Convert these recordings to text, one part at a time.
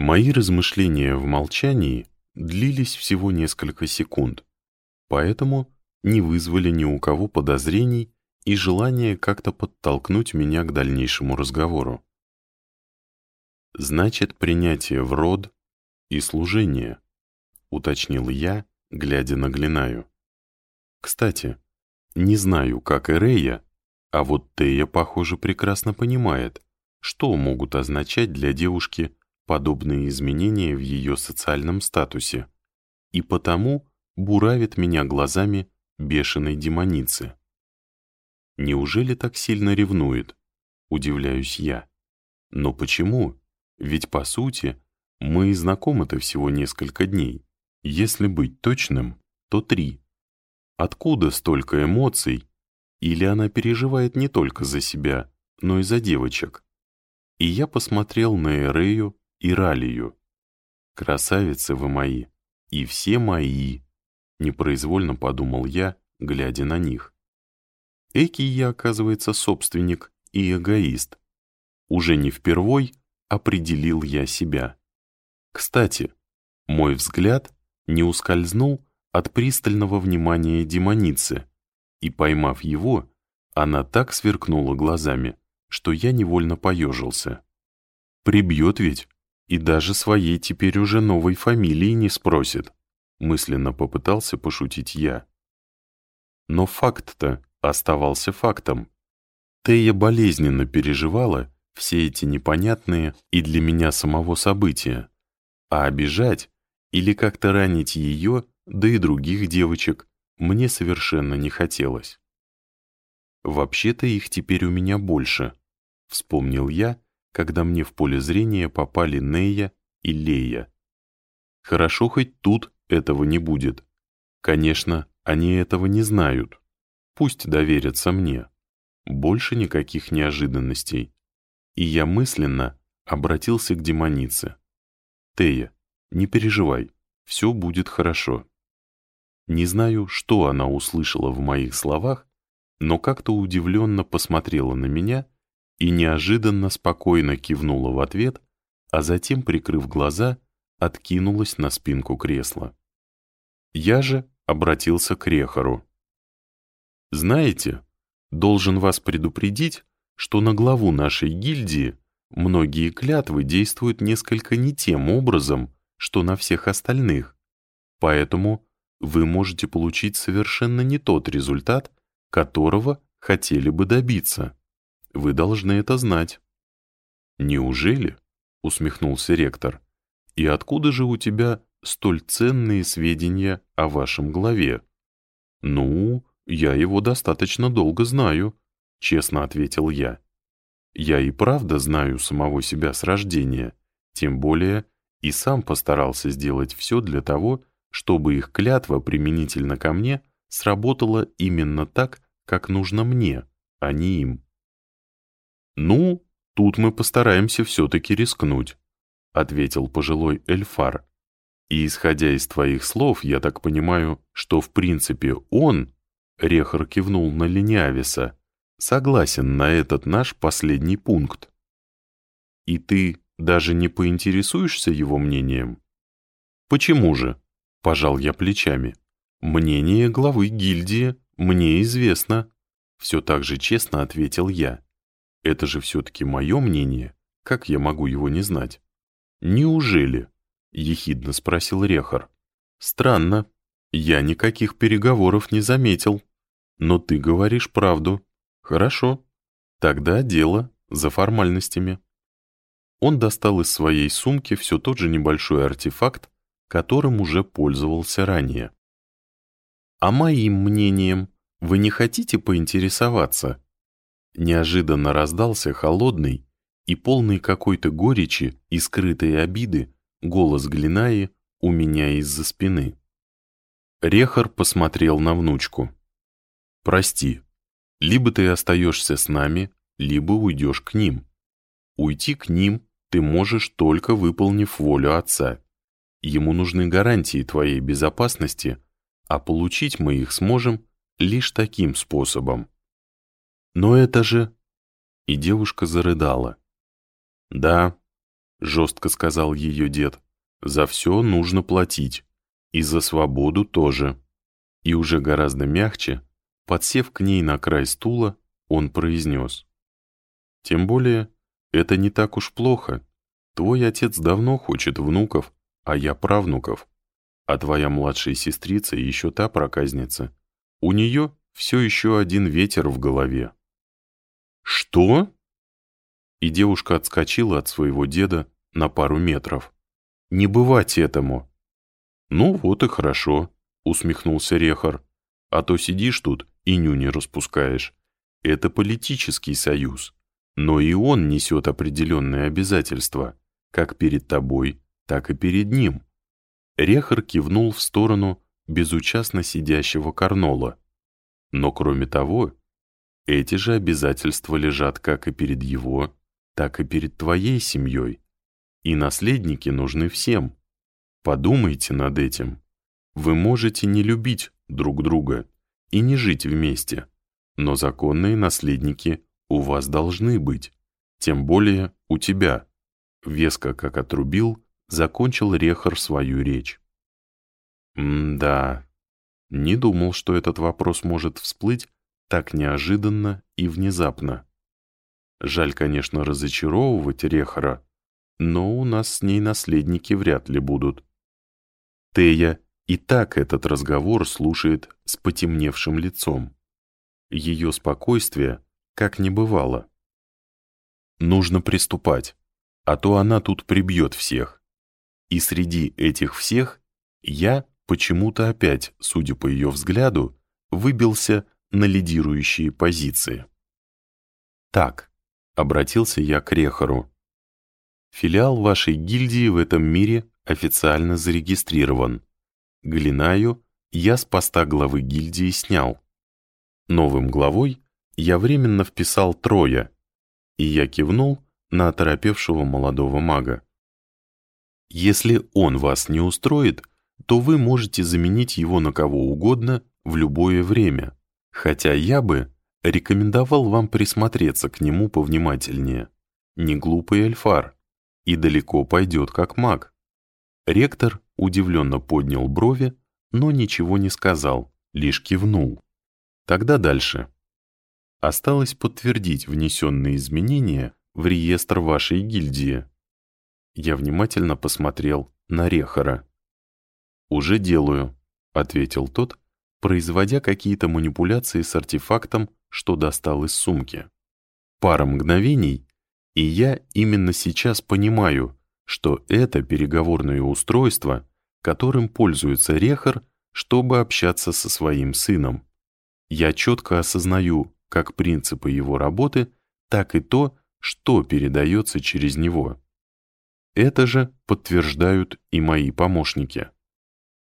Мои размышления в молчании длились всего несколько секунд, поэтому не вызвали ни у кого подозрений и желания как-то подтолкнуть меня к дальнейшему разговору. «Значит, принятие в род и служение», — уточнил я, глядя на Глинаю. «Кстати, не знаю, как Эрея, а вот Тея, похоже, прекрасно понимает, что могут означать для девушки подобные изменения в ее социальном статусе, и потому буравит меня глазами бешеной демоницы. Неужели так сильно ревнует? Удивляюсь я. Но почему? Ведь, по сути, мы знакомы-то всего несколько дней. Если быть точным, то три. Откуда столько эмоций? Или она переживает не только за себя, но и за девочек? И я посмотрел на Эрею и Ралию. Красавицы вы мои, и все мои, непроизвольно подумал я, глядя на них. Экий я, оказывается, собственник и эгоист. Уже не впервой определил я себя. Кстати, мой взгляд не ускользнул от пристального внимания демоницы, и, поймав его, она так сверкнула глазами, что я невольно поежился. Прибьет ведь, и даже своей теперь уже новой фамилии не спросит, мысленно попытался пошутить я. Но факт-то оставался фактом. Тея болезненно переживала все эти непонятные и для меня самого события, а обижать или как-то ранить ее, да и других девочек, мне совершенно не хотелось. «Вообще-то их теперь у меня больше», — вспомнил я, когда мне в поле зрения попали Нея и Лея. Хорошо, хоть тут этого не будет. Конечно, они этого не знают. Пусть доверятся мне. Больше никаких неожиданностей. И я мысленно обратился к демонице. «Тея, не переживай, все будет хорошо». Не знаю, что она услышала в моих словах, но как-то удивленно посмотрела на меня и неожиданно спокойно кивнула в ответ, а затем, прикрыв глаза, откинулась на спинку кресла. Я же обратился к Рехару. Знаете, должен вас предупредить, что на главу нашей гильдии многие клятвы действуют несколько не тем образом, что на всех остальных. Поэтому вы можете получить совершенно не тот результат, которого хотели бы добиться. Вы должны это знать. Неужели? усмехнулся ректор. И откуда же у тебя столь ценные сведения о вашем главе? Ну, «Я его достаточно долго знаю», — честно ответил я. «Я и правда знаю самого себя с рождения, тем более и сам постарался сделать все для того, чтобы их клятва применительно ко мне сработала именно так, как нужно мне, а не им». «Ну, тут мы постараемся все-таки рискнуть», — ответил пожилой Эльфар. «И исходя из твоих слов, я так понимаю, что в принципе он Рехар кивнул на Лениависа. «Согласен на этот наш последний пункт». «И ты даже не поинтересуешься его мнением?» «Почему же?» — пожал я плечами. «Мнение главы гильдии мне известно». Все так же честно ответил я. «Это же все-таки мое мнение. Как я могу его не знать?» «Неужели?» — ехидно спросил Рехар. «Странно. Я никаких переговоров не заметил». Но ты говоришь правду. Хорошо. Тогда дело за формальностями. Он достал из своей сумки все тот же небольшой артефакт, которым уже пользовался ранее. «А моим мнением вы не хотите поинтересоваться?» Неожиданно раздался холодный и полный какой-то горечи и скрытой обиды голос Глинаи у меня из-за спины. Рехар посмотрел на внучку. Прости, либо ты остаешься с нами, либо уйдешь к ним. Уйти к ним ты можешь только выполнив волю отца. Ему нужны гарантии твоей безопасности, а получить мы их сможем лишь таким способом. Но это же... И девушка зарыдала. Да, — жестко сказал ее дед. «За все нужно платить. И за свободу тоже». И уже гораздо мягче, подсев к ней на край стула, он произнес. «Тем более, это не так уж плохо. Твой отец давно хочет внуков, а я правнуков. А твоя младшая сестрица еще та проказница. У нее все еще один ветер в голове». «Что?» И девушка отскочила от своего деда на пару метров. «Не бывать этому!» «Ну вот и хорошо», — усмехнулся Рехар. «А то сидишь тут и нюни распускаешь. Это политический союз, но и он несет определенные обязательства, как перед тобой, так и перед ним». Рехар кивнул в сторону безучастно сидящего Карнола. Но кроме того, эти же обязательства лежат как и перед его, так и перед твоей семьей. И наследники нужны всем. Подумайте над этим. Вы можете не любить друг друга и не жить вместе, но законные наследники у вас должны быть, тем более у тебя. Веско, как отрубил, закончил Рехар свою речь. М-да, не думал, что этот вопрос может всплыть так неожиданно и внезапно. Жаль, конечно, разочаровывать Рехара, но у нас с ней наследники вряд ли будут. Тея и так этот разговор слушает с потемневшим лицом. Ее спокойствие как не бывало. Нужно приступать, а то она тут прибьет всех. И среди этих всех я почему-то опять, судя по ее взгляду, выбился на лидирующие позиции. Так, Обратился я к Рехару. Филиал вашей гильдии в этом мире официально зарегистрирован. Глинаю я с поста главы гильдии снял. Новым главой я временно вписал Троя, и я кивнул на оторопевшего молодого мага. Если он вас не устроит, то вы можете заменить его на кого угодно в любое время, хотя я бы Рекомендовал вам присмотреться к нему повнимательнее. Не глупый эльфар. И далеко пойдет как маг. Ректор удивленно поднял брови, но ничего не сказал, лишь кивнул. Тогда дальше. Осталось подтвердить внесенные изменения в реестр вашей гильдии. Я внимательно посмотрел на Рехара. «Уже делаю», — ответил тот, производя какие-то манипуляции с артефактом что достал из сумки. Пара мгновений, и я именно сейчас понимаю, что это переговорное устройство, которым пользуется Рехар, чтобы общаться со своим сыном. Я четко осознаю как принципы его работы, так и то, что передается через него. Это же подтверждают и мои помощники.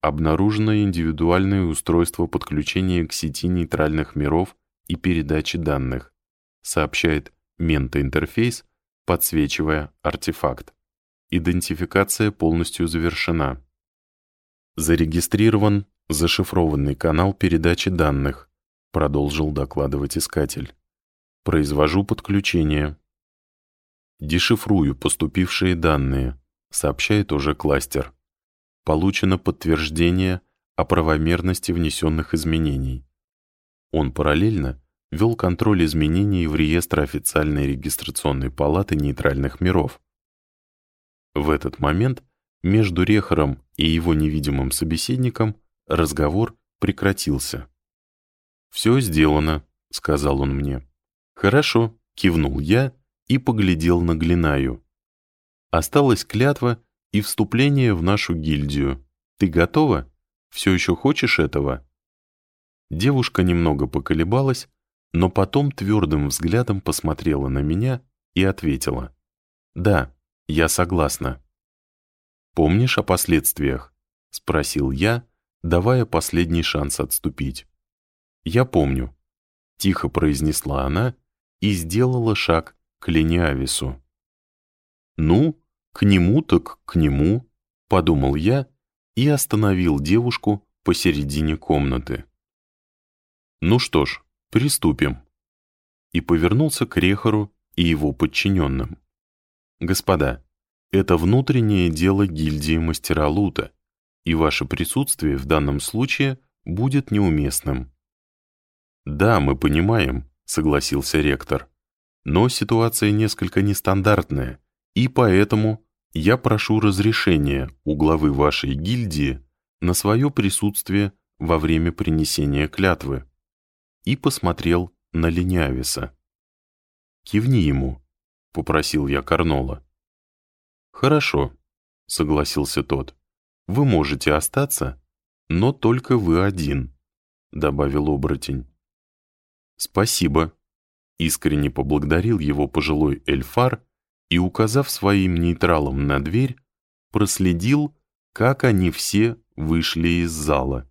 Обнаружено индивидуальное устройство подключения к сети нейтральных миров и передачи данных, сообщает ментоинтерфейс, подсвечивая артефакт. Идентификация полностью завершена. Зарегистрирован зашифрованный канал передачи данных, продолжил докладывать искатель. Произвожу подключение. Дешифрую поступившие данные, сообщает уже кластер. Получено подтверждение о правомерности внесенных изменений. Он параллельно вел контроль изменений в реестр официальной регистрационной палаты нейтральных миров. В этот момент между Рехаром и его невидимым собеседником разговор прекратился. «Все сделано», — сказал он мне. «Хорошо», — кивнул я и поглядел на Глинаю. «Осталась клятва и вступление в нашу гильдию. Ты готова? Все еще хочешь этого?» Девушка немного поколебалась, но потом твердым взглядом посмотрела на меня и ответила. «Да, я согласна». «Помнишь о последствиях?» — спросил я, давая последний шанс отступить. «Я помню», — тихо произнесла она и сделала шаг к Лениавису. «Ну, к нему так к нему», — подумал я и остановил девушку посередине комнаты. Ну что ж, приступим. И повернулся к Рехару и его подчиненным. Господа, Это внутреннее дело гильдии мастера лута, и ваше присутствие в данном случае будет неуместным. «Да, мы понимаем», — согласился ректор. «Но ситуация несколько нестандартная, и поэтому я прошу разрешения у главы вашей гильдии на свое присутствие во время принесения клятвы». И посмотрел на Ленявиса. «Кивни ему», — попросил я Карнола. «Хорошо», — согласился тот. «Вы можете остаться, но только вы один», — добавил оборотень. «Спасибо», — искренне поблагодарил его пожилой эльфар и, указав своим нейтралом на дверь, проследил, как они все вышли из зала.